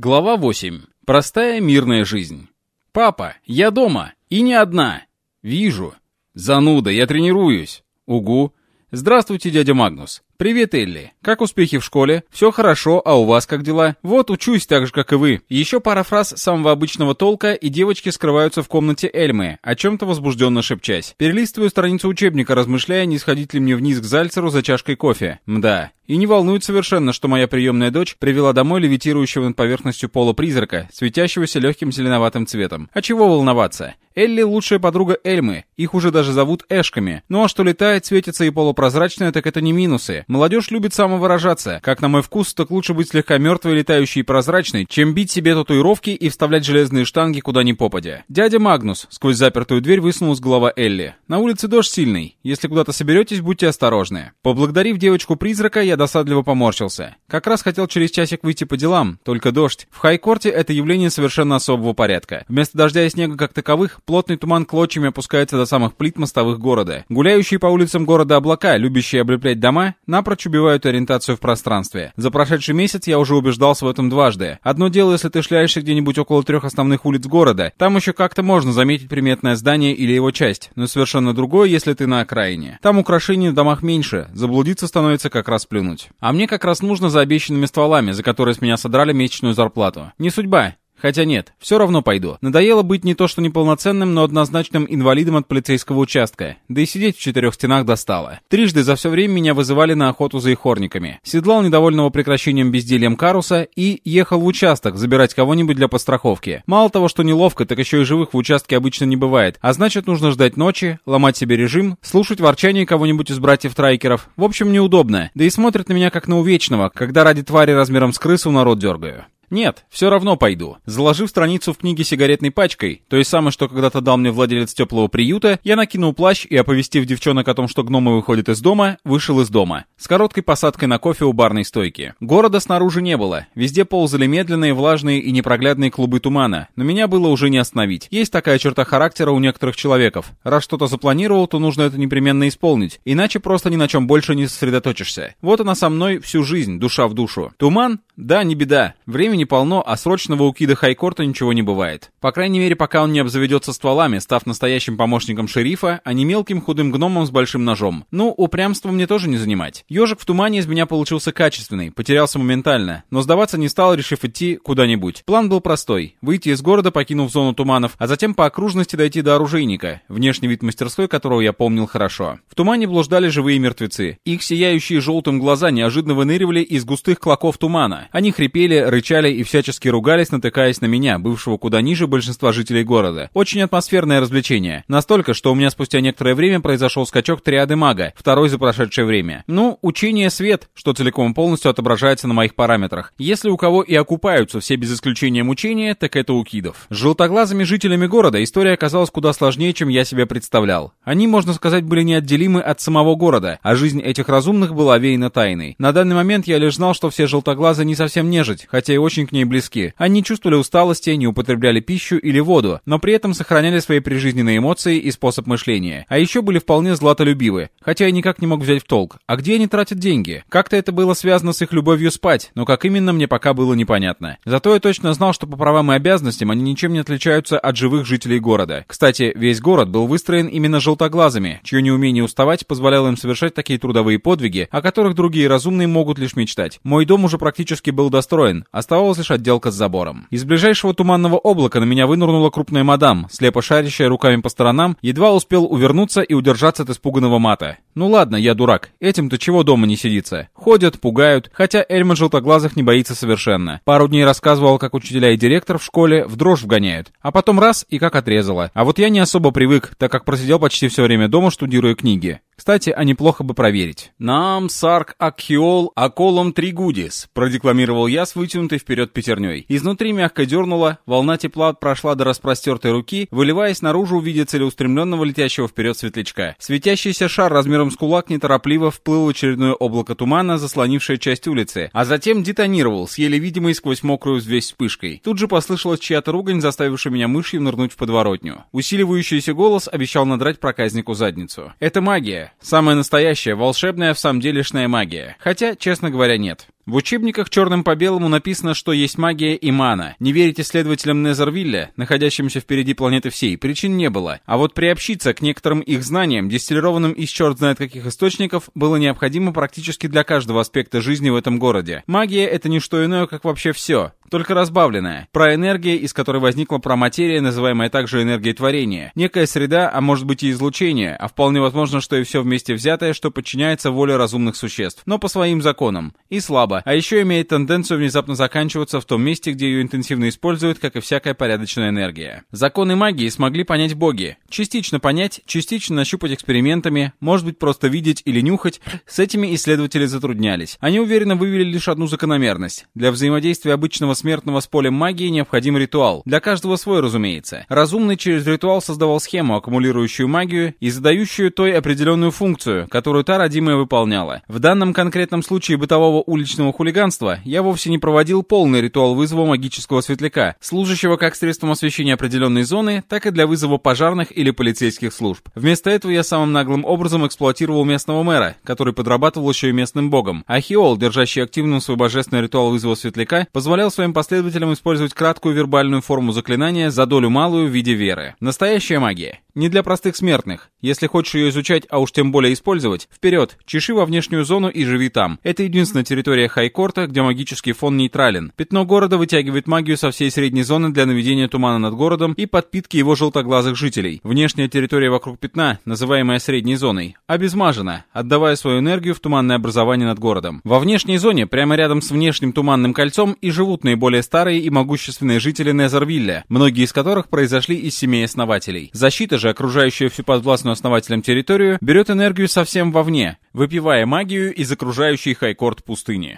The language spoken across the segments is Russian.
Глава 8. Простая мирная жизнь. «Папа, я дома. И не одна. Вижу. Зануда, я тренируюсь. Угу. Здравствуйте, дядя Магнус. «Привет, Элли. Как успехи в школе? Все хорошо, а у вас как дела? Вот, учусь так же, как и вы». Еще пара фраз самого обычного толка, и девочки скрываются в комнате Эльмы, о чем-то возбужденно шепчась. Перелистываю страницу учебника, размышляя, не сходить ли мне вниз к Зальцеру за чашкой кофе. Мда. И не волнует совершенно, что моя приемная дочь привела домой левитирующего над поверхностью пола призрака, светящегося легким зеленоватым цветом. А чего волноваться? Элли лучшая подруга Эльмы, их уже даже зовут Эшками. Ну а что летает, светится и полупрозрачное, так это не минусы. Молодежь любит самовыражаться. Как на мой вкус, так лучше быть слегка мертвой, летающей и прозрачной, чем бить себе татуировки и вставлять железные штанги куда ни попадя. Дядя Магнус, сквозь запертую дверь высунулась голова Элли. На улице дождь сильный. Если куда-то соберетесь, будьте осторожны. Поблагодарив девочку-призрака, я досадливо поморщился. Как раз хотел через часик выйти по делам, только дождь. В Хайкорте это явление совершенно особого порядка. Вместо дождя и снега как таковых, плотный туман клочьями опускается до самых плит мостовых города. Гуляющие по улицам города облака, любящие облеплять дома, напрочь убивают ориентацию в пространстве. За прошедший месяц я уже убеждался в этом дважды. Одно дело, если ты шляешься где-нибудь около трех основных улиц города, там еще как-то можно заметить приметное здание или его часть, но совершенно другое, если ты на окраине. Там украшений в домах меньше, заблудиться становится как раз плюнуть. А мне как раз нужно за обещанными стволами, за которые с меня содрали месячную зарплату. Не судьба. Хотя нет, все равно пойду. Надоело быть не то что неполноценным, но однозначным инвалидом от полицейского участка. Да и сидеть в четырех стенах достало. Трижды за все время меня вызывали на охоту за ихорниками. Седлал недовольного прекращением бездельем Каруса и ехал в участок забирать кого-нибудь для постраховки. Мало того, что неловко, так еще и живых в участке обычно не бывает. А значит, нужно ждать ночи, ломать себе режим, слушать ворчание кого-нибудь из братьев-трайкеров. В общем, неудобно. Да и смотрят на меня как на увечного, когда ради твари размером с крысу народ дергаю. Нет, все равно пойду. Заложив страницу в книге сигаретной пачкой, то есть самое, что когда-то дал мне владелец теплого приюта, я накинул плащ и, оповестив девчонок о том, что гномы выходят из дома, вышел из дома. С короткой посадкой на кофе у барной стойки. Города снаружи не было. Везде ползали медленные, влажные и непроглядные клубы тумана, но меня было уже не остановить. Есть такая черта характера у некоторых человеков. Раз что-то запланировал, то нужно это непременно исполнить, иначе просто ни на чем больше не сосредоточишься. Вот она со мной всю жизнь, душа в душу. Туман? Да, не беда. Времени полно, а срочного у Кида Хайкорта ничего не бывает. По крайней мере, пока он не обзаведется стволами, став настоящим помощником шерифа, а не мелким худым гномом с большим ножом. Ну, упрямство мне тоже не занимать. Ежик в тумане из меня получился качественный, потерялся моментально, но сдаваться не стал, решив идти куда-нибудь. План был простой. Выйти из города, покинув зону туманов, а затем по окружности дойти до оружейника, внешний вид мастерской которого я помнил хорошо. В тумане блуждали живые мертвецы. Их сияющие желтым глаза неожиданно выныривали из густых клоков тумана. Они хрипели, рычали и всячески ругались, натыкаясь на меня, бывшего куда ниже большинства жителей города. Очень атмосферное развлечение. Настолько, что у меня спустя некоторое время произошел скачок триады мага, второй за прошедшее время. Ну, учение свет, что целиком и полностью отображается на моих параметрах. Если у кого и окупаются все без исключения мучения, так это у кидов. С желтоглазыми жителями города история оказалась куда сложнее, чем я себе представлял. Они, можно сказать, были неотделимы от самого города, а жизнь этих разумных была веяна тайной. На данный момент я лишь знал, что все желтоглазы не совсем нежить, хотя и очень к ней близки. Они чувствовали усталости, не употребляли пищу или воду, но при этом сохраняли свои прижизненные эмоции и способ мышления. А еще были вполне златолюбивы, хотя я никак не мог взять в толк. А где они тратят деньги? Как-то это было связано с их любовью спать, но как именно мне пока было непонятно. Зато я точно знал, что по правам и обязанностям они ничем не отличаются от живых жителей города. Кстати, весь город был выстроен именно желтоглазыми, чье неумение уставать позволяло им совершать такие трудовые подвиги, о которых другие разумные могут лишь мечтать. Мой дом уже практически был достроен, оставалась лишь отделка с забором. Из ближайшего туманного облака на меня вынырнула крупная мадам, слепо шарящая руками по сторонам, едва успел увернуться и удержаться от испуганного мата. Ну ладно, я дурак, этим-то чего дома не сидится? Ходят, пугают, хотя Эльма Желтоглазых не боится совершенно. Пару дней рассказывал, как учителя и директор в школе в дрожь вгоняют, а потом раз и как отрезало. А вот я не особо привык, так как просидел почти все время дома, штудируя книги. Кстати, а неплохо бы проверить. «Нам сарк акхиол аколом тригудис», продекламировал я с вытянутой вперед пятерней. Изнутри мягко дернуло, волна тепла прошла до распростертой руки, выливаясь наружу в виде целеустремленного летящего вперед светлячка. Светящийся шар размером с кулак неторопливо вплыл в очередное облако тумана, заслонившее часть улицы, а затем детонировал с еле видимой сквозь мокрую взвесь вспышкой. Тут же послышалась чья-то ругань, заставившая меня мышью нырнуть в подворотню. Усиливающийся голос обещал надрать проказнику задницу. «Это магия. Самая настоящая, волшебная в самом делешная магия. Хотя, честно говоря, нет. В учебниках черным по белому написано, что есть магия и мана. Не верить исследователям Незервилля, находящимся впереди планеты всей, причин не было. А вот приобщиться к некоторым их знаниям, дистиллированным из черт знает каких источников, было необходимо практически для каждого аспекта жизни в этом городе. Магия — это не что иное, как вообще все только разбавленная. Про энергия, из которой возникла проматерия, называемая также энергией творения. Некая среда, а может быть и излучение, а вполне возможно, что и все вместе взятое, что подчиняется воле разумных существ, но по своим законам. И слабо. А еще имеет тенденцию внезапно заканчиваться в том месте, где ее интенсивно используют, как и всякая порядочная энергия. Законы магии смогли понять боги. Частично понять, частично нащупать экспериментами, может быть просто видеть или нюхать, с этими исследователи затруднялись. Они уверенно вывели лишь одну закономерность. Для взаимодействия обычного смертного с полем магии необходим ритуал. Для каждого свой, разумеется. Разумный через ритуал создавал схему, аккумулирующую магию и задающую той определенную функцию, которую та родимая выполняла. В данном конкретном случае бытового уличного хулиганства я вовсе не проводил полный ритуал вызова магического светляка, служащего как средством освещения определенной зоны, так и для вызова пожарных или полицейских служб. Вместо этого я самым наглым образом эксплуатировал местного мэра, который подрабатывал еще и местным богом. Ахиол, держащий активным свой божественный ритуал вызова светляка, позволял своим последователям использовать краткую вербальную форму заклинания за долю малую в виде веры. Настоящая магия. Не для простых смертных. Если хочешь ее изучать, а уж тем более использовать, вперед, чеши во внешнюю зону и живи там. Это единственная территория Хайкорта, где магический фон нейтрален. Пятно города вытягивает магию со всей средней зоны для наведения тумана над городом и подпитки его желтоглазых жителей. Внешняя территория вокруг пятна, называемая средней зоной, обезмажена, отдавая свою энергию в туманное образование над городом. Во внешней зоне, прямо рядом с внешним туманным кольцом, и живут наиболее старые и могущественные жители Незервилля, многие из которых произошли из семей основателей. Защита же окружающая всю подвластную основателям территорию, берет энергию совсем вовне, выпивая магию из окружающей Хайкорт пустыни.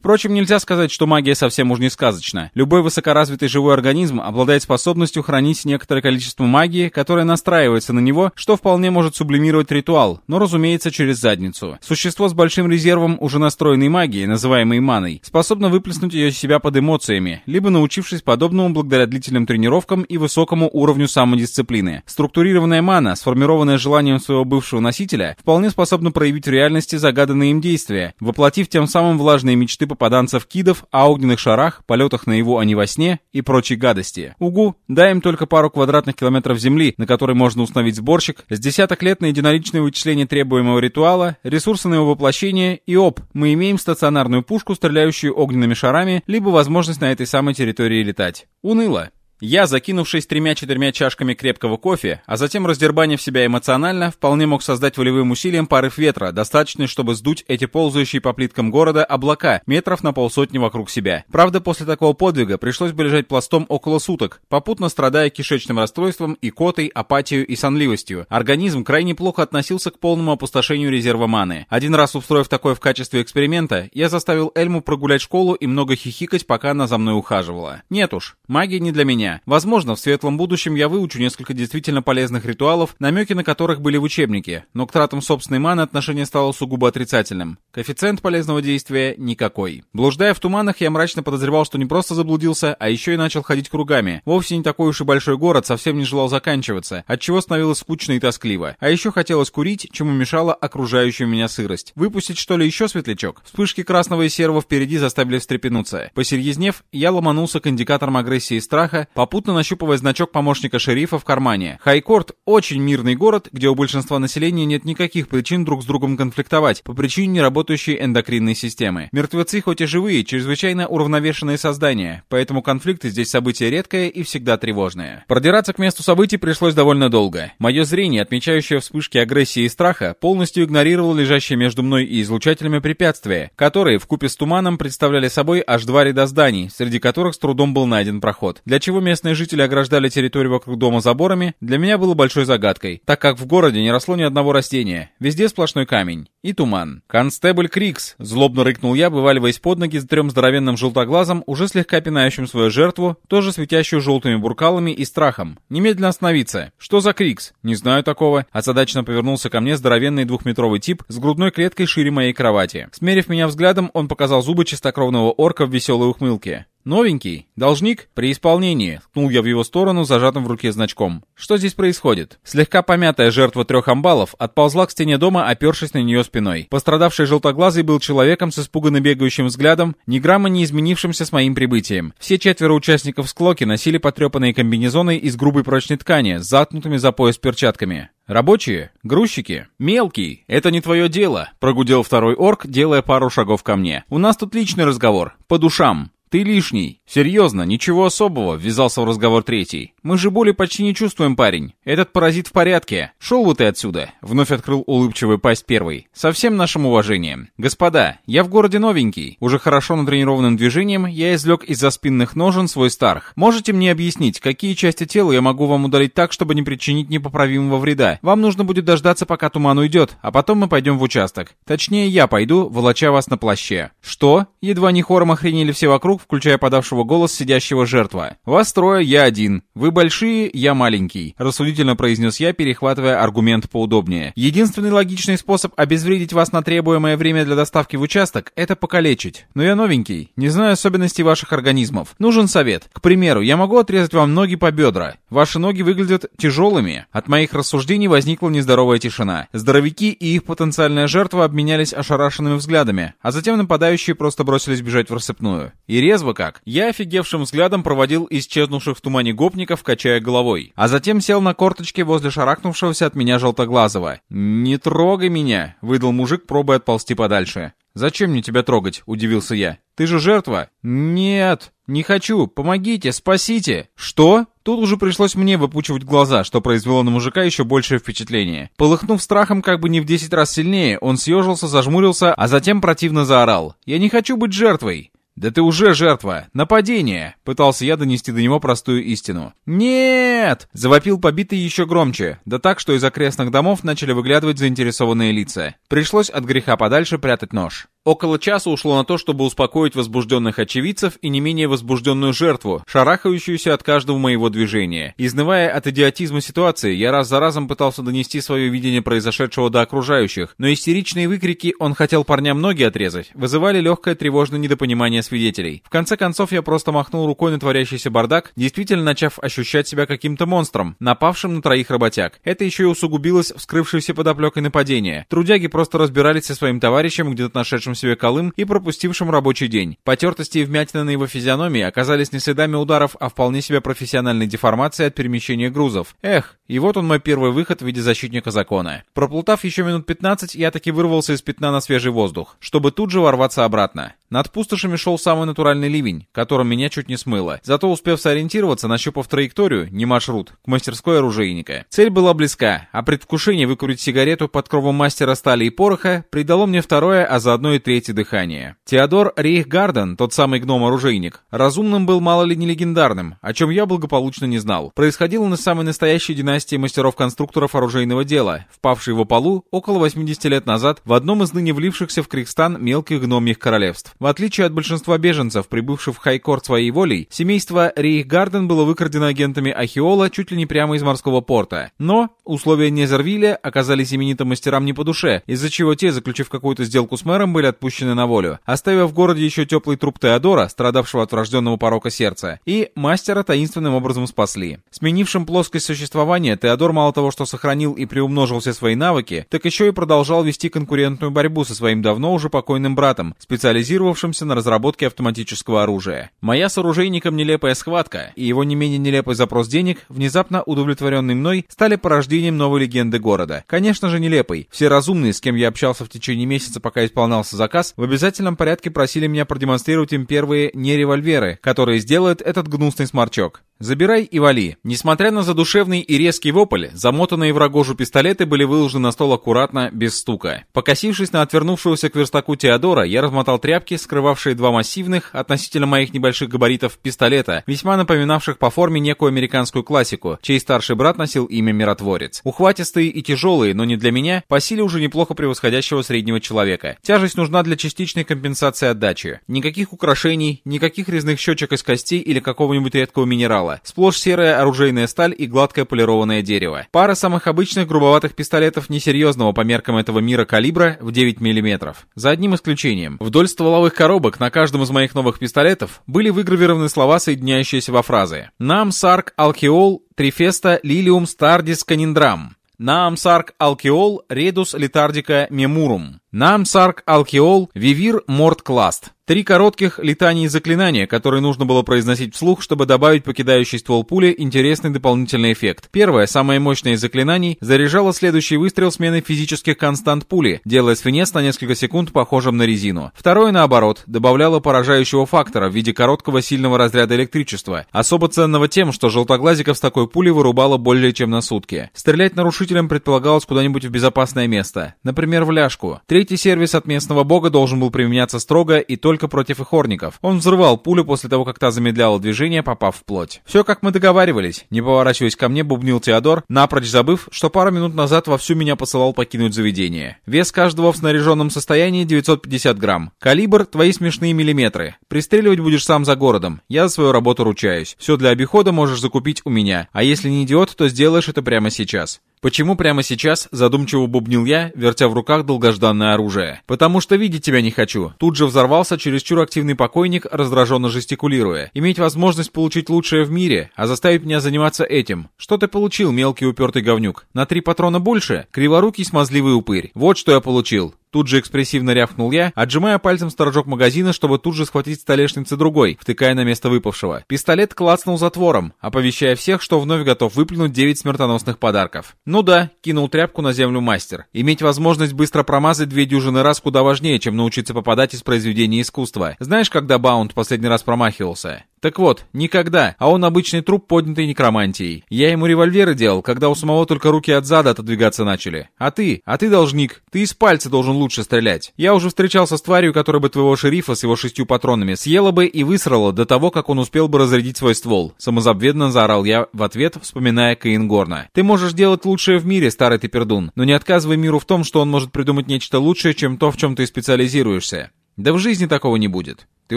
Впрочем, нельзя сказать, что магия совсем уж не сказочна. Любой высокоразвитый живой организм обладает способностью хранить некоторое количество магии, которое настраивается на него, что вполне может сублимировать ритуал, но, разумеется, через задницу. Существо с большим резервом уже настроенной магии, называемой маной, способно выплеснуть ее из себя под эмоциями, либо научившись подобному благодаря длительным тренировкам и высокому уровню самодисциплины. Структурированная мана, сформированная желанием своего бывшего носителя, вполне способна проявить в реальности загаданные им действия, воплотив тем самым влажные мечты попаданцев кидов о огненных шарах, полетах на его, а не во сне и прочей гадости. Угу, дай им только пару квадратных километров земли, на которой можно установить сборщик, с десяток лет на единоличное вычисление требуемого ритуала, ресурсы на его воплощение и оп, мы имеем стационарную пушку, стреляющую огненными шарами, либо возможность на этой самой территории летать. Уныло. Я, закинувшись тремя-четырьмя чашками крепкого кофе, а затем раздербанив себя эмоционально, вполне мог создать волевым усилием порыв ветра, достаточный, чтобы сдуть эти ползающие по плиткам города облака метров на полсотни вокруг себя. Правда, после такого подвига пришлось бы лежать пластом около суток, попутно страдая кишечным расстройством, икотой, апатией и сонливостью. Организм крайне плохо относился к полному опустошению резерва маны. Один раз устроив такое в качестве эксперимента, я заставил Эльму прогулять школу и много хихикать, пока она за мной ухаживала. Нет уж, магия не для меня меня. Возможно, в светлом будущем я выучу несколько действительно полезных ритуалов, намеки на которых были в учебнике, но к тратам собственной маны отношение стало сугубо отрицательным. Коэффициент полезного действия никакой. Блуждая в туманах, я мрачно подозревал, что не просто заблудился, а еще и начал ходить кругами. Вовсе не такой уж и большой город, совсем не желал заканчиваться, отчего становилось скучно и тоскливо. А еще хотелось курить, чему мешала окружающая меня сырость. Выпустить что ли еще светлячок? Вспышки красного и серого впереди заставили встрепенуться. Посерьезнев, я ломанулся к индикаторам агрессии и страха, попутно нащупывая значок помощника шерифа в кармане. Хайкорт — очень мирный город, где у большинства населения нет никаких причин друг с другом конфликтовать по причине неработающей эндокринной системы. Мертвецы хоть и живые, чрезвычайно уравновешенные создания, поэтому конфликты здесь событие редкое и всегда тревожное. Продираться к месту событий пришлось довольно долго. Мое зрение, отмечающее вспышки агрессии и страха, полностью игнорировало лежащие между мной и излучателями препятствия, которые в купе с туманом представляли собой аж два ряда зданий, среди которых с трудом был найден проход. Для чего местные жители ограждали территорию вокруг дома заборами, для меня было большой загадкой, так как в городе не росло ни одного растения, везде сплошной камень и туман. «Констебль Крикс!» — злобно рыкнул я, вываливаясь под ноги за трем здоровенным желтоглазом, уже слегка пинающим свою жертву, тоже светящую желтыми буркалами и страхом. «Немедленно остановиться!» «Что за Крикс?» «Не знаю такого». Озадаченно повернулся ко мне здоровенный двухметровый тип с грудной клеткой шире моей кровати. Смерив меня взглядом, он показал зубы чистокровного орка в веселой ухмылке. Новенький? Должник? При исполнении. Ткнул я в его сторону зажатым в руке значком. Что здесь происходит? Слегка помятая жертва трех амбалов отползла к стене дома, опершись на нее спиной. Пострадавший желтоглазый был человеком с испуганно бегающим взглядом, ни грамма не изменившимся с моим прибытием. Все четверо участников склоки носили потрепанные комбинезоны из грубой прочной ткани с заткнутыми за пояс перчатками. «Рабочие? Грузчики? Мелкий? Это не твое дело», — прогудел второй орк, делая пару шагов ко мне. «У нас тут личный разговор. По душам. «Ты лишний. Серьезно, ничего особого», — ввязался в разговор третий. «Мы же боли почти не чувствуем, парень. Этот паразит в порядке. Шел вот ты отсюда», — вновь открыл улыбчивую пасть первый. «Со всем нашим уважением. Господа, я в городе новенький. Уже хорошо натренированным движением я извлек из-за спинных ножен свой старх. Можете мне объяснить, какие части тела я могу вам удалить так, чтобы не причинить непоправимого вреда? Вам нужно будет дождаться, пока туман уйдет, а потом мы пойдем в участок. Точнее, я пойду, волоча вас на плаще». «Что?» — едва не хором охренели все вокруг, включая подавшего голос сидящего жертва. «Вас трое, я один. Вы большие, я маленький», — рассудительно произнес я, перехватывая аргумент поудобнее. «Единственный логичный способ обезвредить вас на требуемое время для доставки в участок — это покалечить. Но я новенький, не знаю особенностей ваших организмов. Нужен совет. К примеру, я могу отрезать вам ноги по бедра. Ваши ноги выглядят тяжелыми. От моих рассуждений возникла нездоровая тишина. Здоровяки и их потенциальная жертва обменялись ошарашенными взглядами, а затем нападающие просто бросились бежать в рассыпную. И резво как. Я офигевшим взглядом проводил исчезнувших в тумане гопников, качая головой. А затем сел на корточки возле шарахнувшегося от меня желтоглазого. «Не трогай меня!» — выдал мужик, пробуя отползти подальше. «Зачем мне тебя трогать?» — удивился я. «Ты же жертва?» «Нет, не хочу. Помогите, спасите!» «Что?» Тут уже пришлось мне выпучивать глаза, что произвело на мужика еще большее впечатление. Полыхнув страхом как бы не в 10 раз сильнее, он съежился, зажмурился, а затем противно заорал. «Я не хочу быть жертвой!» «Да ты уже жертва! Нападение!» Пытался я донести до него простую истину. «Нет!» — завопил побитый еще громче, да так, что из окрестных домов начали выглядывать заинтересованные лица. Пришлось от греха подальше прятать нож. Около часа ушло на то, чтобы успокоить возбужденных очевидцев и не менее возбужденную жертву, шарахающуюся от каждого моего движения. Изнывая от идиотизма ситуации, я раз за разом пытался донести свое видение произошедшего до окружающих, но истеричные выкрики «он хотел парням ноги отрезать» вызывали легкое тревожное недопонимание свидетелей. В конце концов, я просто махнул рукой на творящийся бардак, действительно начав ощущать себя каким-то монстром, напавшим на троих работяг. Это еще и усугубилось вскрывшейся подоплекой нападения. Трудяги просто разбирались со своим товарищем, где-то нашедшим себе Колым и пропустившим рабочий день. Потертости и вмятины на его физиономии оказались не следами ударов, а вполне себе профессиональной деформацией от перемещения грузов. Эх, и вот он мой первый выход в виде защитника закона. Проплутав еще минут 15, я таки вырвался из пятна на свежий воздух, чтобы тут же ворваться обратно. Над пустошами шел самый натуральный ливень, которым меня чуть не смыло. Зато успев сориентироваться, нащупав траекторию, не маршрут, к мастерской оружейника. Цель была близка, а предвкушение выкурить сигарету под кровом мастера стали и пороха придало мне второе, а заодно и третье дыхание. Теодор Рейхгарден, тот самый гном-оружейник, разумным был мало ли не легендарным, о чем я благополучно не знал. Происходил он из самой настоящей династии мастеров-конструкторов оружейного дела, впавшей в полу около 80 лет назад в одном из ныне влившихся в Крикстан мелких гномьих королевств. В отличие от большинства беженцев, прибывших в Хайкорт своей волей, семейство Рейхгарден было выкрадено агентами Ахиола чуть ли не прямо из морского порта. Но условия Незервилля оказались именитым мастерам не по душе, из-за чего те, заключив какую-то сделку с мэром, были отпущены на волю, оставив в городе еще теплый труп Теодора, страдавшего от врожденного порока сердца, и мастера таинственным образом спасли. Сменившим плоскость существования, Теодор мало того, что сохранил и приумножил все свои навыки, так еще и продолжал вести конкурентную борьбу со своим давно уже покойным братом, специализировавшимся базировавшимся на разработке автоматического оружия. Моя с оружейником нелепая схватка и его не менее нелепый запрос денег, внезапно удовлетворенный мной, стали порождением новой легенды города. Конечно же нелепый. Все разумные, с кем я общался в течение месяца, пока исполнялся заказ, в обязательном порядке просили меня продемонстрировать им первые не револьверы, которые сделают этот гнусный сморчок. Забирай и вали. Несмотря на задушевный и резкий вопль, замотанные в рогожу пистолеты были выложены на стол аккуратно, без стука. Покосившись на отвернувшегося к верстаку Теодора, я размотал тряпки, скрывавшие два массивных, относительно моих небольших габаритов, пистолета, весьма напоминавших по форме некую американскую классику, чей старший брат носил имя Миротворец. Ухватистые и тяжелые, но не для меня, по силе уже неплохо превосходящего среднего человека. Тяжесть нужна для частичной компенсации отдачи. Никаких украшений, никаких резных щечек из костей или какого-нибудь редкого минерала. сплошь серая оружейная сталь и гладкое полированное дерево. Пара самых обычных грубоватых пистолетов несерьезного по меркам этого мира калибра в 9 мм. За одним исключением. Вдоль стволовых коробок на каждом из моих новых пистолетов были выгравированы слова, соединяющиеся во фразы. «Нам сарк алкиол трифеста лилиум стардис каниндрам». «Наам сарк алкиол редус летардика мемурум». «Наам сарк алкиол вивир морт класт». Три коротких летания и заклинания, которые нужно было произносить вслух, чтобы добавить покидающий ствол пули интересный дополнительный эффект. Первое, самое мощное из заклинаний, заряжало следующий выстрел смены физических констант пули, делая свинец на несколько секунд похожим на резину. Второе, наоборот, добавляло поражающего фактора в виде короткого сильного разряда электричества, особо ценного тем, что желтоглазиков с такой пулей вырубало более чем на сутки. Стрелять нарушителям предполагалось куда-нибудь в безопасное место, например, в ляжку. Третий сервис от местного бога должен был применяться строго и только против ихорников. Он взрывал пулю после того, как та замедляла движение, попав в плоть. Все как мы договаривались. Не поворачиваясь ко мне, бубнил Теодор, напрочь забыв, что пару минут назад вовсю меня посылал покинуть заведение. Вес каждого в снаряженном состоянии 950 грамм. Калибр — твои смешные миллиметры. Пристреливать будешь сам за городом. Я за свою работу ручаюсь. Все для обихода можешь закупить у меня. А если не идиот, то сделаешь это прямо сейчас. Почему прямо сейчас, задумчиво бубнил я, вертя в руках долгожданное оружие? Потому что видеть тебя не хочу. Тут же взорвался чересчур активный покойник, раздраженно жестикулируя. Иметь возможность получить лучшее в мире, а заставить меня заниматься этим. Что ты получил, мелкий упертый говнюк? На три патрона больше? Криворукий смазливый упырь. Вот что я получил. Тут же экспрессивно рявкнул я, отжимая пальцем сторожок магазина, чтобы тут же схватить столешницы другой, втыкая на место выпавшего. Пистолет клацнул затвором, оповещая всех, что вновь готов выплюнуть 9 смертоносных подарков. Ну да, кинул тряпку на землю мастер. Иметь возможность быстро промазать две дюжины раз куда важнее, чем научиться попадать из произведения искусства. Знаешь, когда Баунд последний раз промахивался? Так вот, никогда, а он обычный труп, поднятый некромантией. Я ему револьверы делал, когда у самого только руки от зада отодвигаться начали. А ты? А ты должник. Ты из пальца должен лучше стрелять. Я уже встречался с тварью, которая бы твоего шерифа с его шестью патронами съела бы и высрала до того, как он успел бы разрядить свой ствол. Самозабвенно заорал я в ответ, вспоминая Каин Горна. Ты можешь делать лучшее в мире, старый ты пердун, но не отказывай миру в том, что он может придумать нечто лучшее, чем то, в чем ты специализируешься. Да в жизни такого не будет. Ты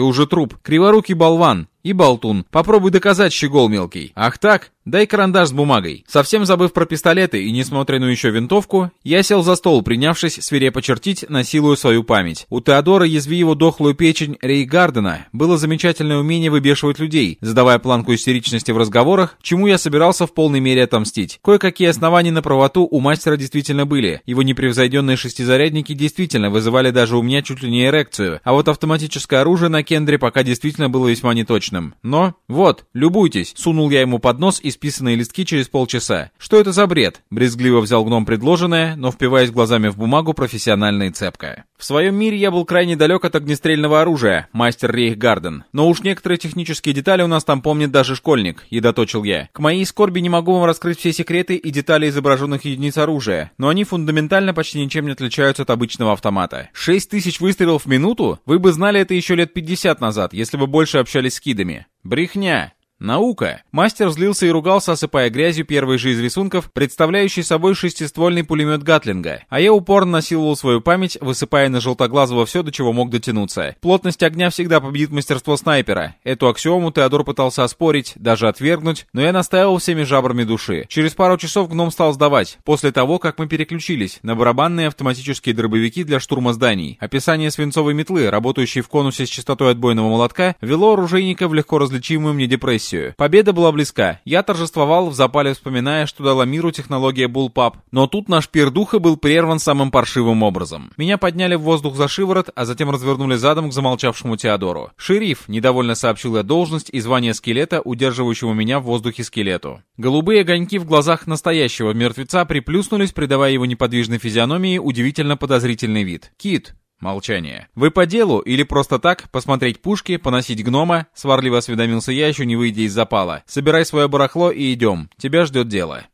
уже труп. Криворукий болван и болтун. Попробуй доказать, щегол мелкий. Ах так? Дай карандаш с бумагой. Совсем забыв про пистолеты и несмотренную еще винтовку, я сел за стол, принявшись свирепо чертить, насилуя свою память. У Теодора его дохлую печень Рейгардена было замечательное умение выбешивать людей, задавая планку истеричности в разговорах, чему я собирался в полной мере отомстить. Кое-какие основания на правоту у мастера действительно были. Его непревзойденные шестизарядники действительно вызывали даже у меня чуть ли не эрекцию, а вот автоматическое оружие на Кендре пока действительно было весьма неточным. Но, вот, любуйтесь, сунул я ему под нос и исписанные листки через полчаса. Что это за бред? Брезгливо взял гном предложенное, но впиваясь глазами в бумагу профессионально и цепко. В своем мире я был крайне далек от огнестрельного оружия, мастер Рейхгарден. Но уж некоторые технические детали у нас там помнит даже школьник, едоточил я. К моей скорби не могу вам раскрыть все секреты и детали изображенных единиц оружия, но они фундаментально почти ничем не отличаются от обычного автомата. 6 тысяч выстрелов в минуту? Вы бы знали это еще лет 50 назад, если бы больше общались с кидами. Брехня. Наука. Мастер злился и ругался, осыпая грязью первый же из рисунков, представляющий собой шестиствольный пулемет Гатлинга, а я упорно насиловал свою память, высыпая на желтоглазого все, до чего мог дотянуться. Плотность огня всегда победит мастерство снайпера. Эту аксиому Теодор пытался оспорить, даже отвергнуть, но я настаивал всеми жабрами души. Через пару часов гном стал сдавать, после того, как мы переключились на барабанные автоматические дробовики для штурма зданий. Описание свинцовой метлы, работающей в конусе с частотой отбойного молотка, вело оружейника в легко различимую мне депрессию миссию. Победа была близка. Я торжествовал в запале, вспоминая, что дала миру технология Bullpup. Но тут наш пир духа был прерван самым паршивым образом. Меня подняли в воздух за шиворот, а затем развернули задом к замолчавшему Теодору. «Шериф», — недовольно сообщил я должность и звание скелета, удерживающего меня в воздухе скелету. Голубые огоньки в глазах настоящего мертвеца приплюснулись, придавая его неподвижной физиономии удивительно подозрительный вид. «Кит, Молчание. «Вы по делу или просто так? Посмотреть пушки, поносить гнома?» Сварливо осведомился я, еще не выйдя из запала. «Собирай свое барахло и идем. Тебя ждет дело».